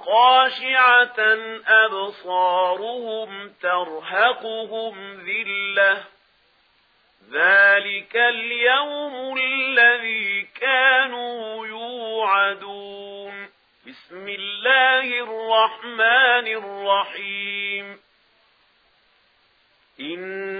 خاشعة أبصارهم ترهقهم ذلة. ذلك اليوم الذي كانوا يوعدون. بسم الله الرحمن الرحيم. إن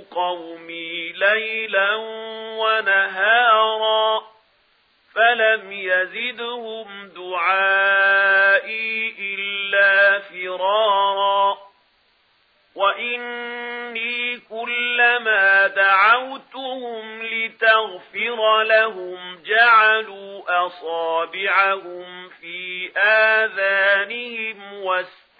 قَوْمِي لَيْلًا وَنَهَارًا فَلَمْ يَزِدْهُمْ دُعَائِي إِلَّا فِرَارًا وَإِنِّي كُلَّمَا دَعَوْتُهُمْ لِتَغْفِرَ لَهُمْ جَعَلُوا أَصَابِعَهُمْ فِي آذَانِهِمْ وَسَلَّمُوا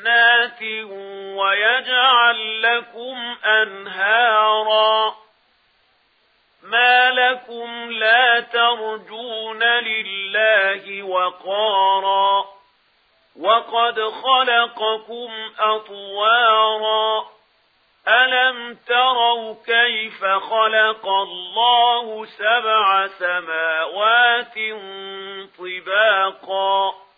جَنَّاتٍ وَيَجْعَلْ لَكُمْ أَنْهَارًا مَا لَكُمْ لَا تَرْجُونَ لِلَّهِ وَقَارًا وَقَدْ خَلَقَكُمْ أَطْوَارًا أَلَمْ تَرَوْا كَيْفَ خَلَقَ اللَّهُ سَبْعَ سَمَاوَاتٍ طِبَاقًا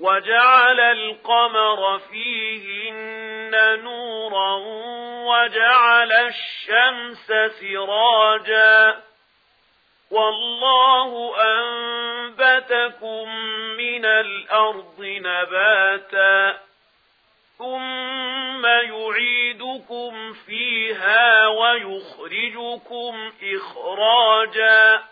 وجعل القمر فيهن نورا وجعل الشمس سراجا. والله أنبتكم من الأرض نباتا. ثم يعيدكم فيها ويخرجكم إخراجا.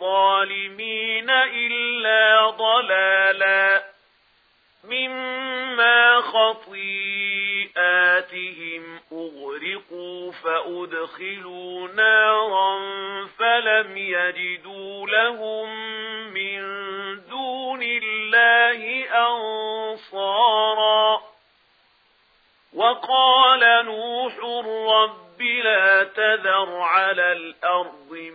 الظالمين إلا ضلالا مما خطيئاتهم أغرقوا فأدخلوا نارا فلم يجدوا لهم من دون الله أنصارا وقال نوح رب لا تذر على الأرض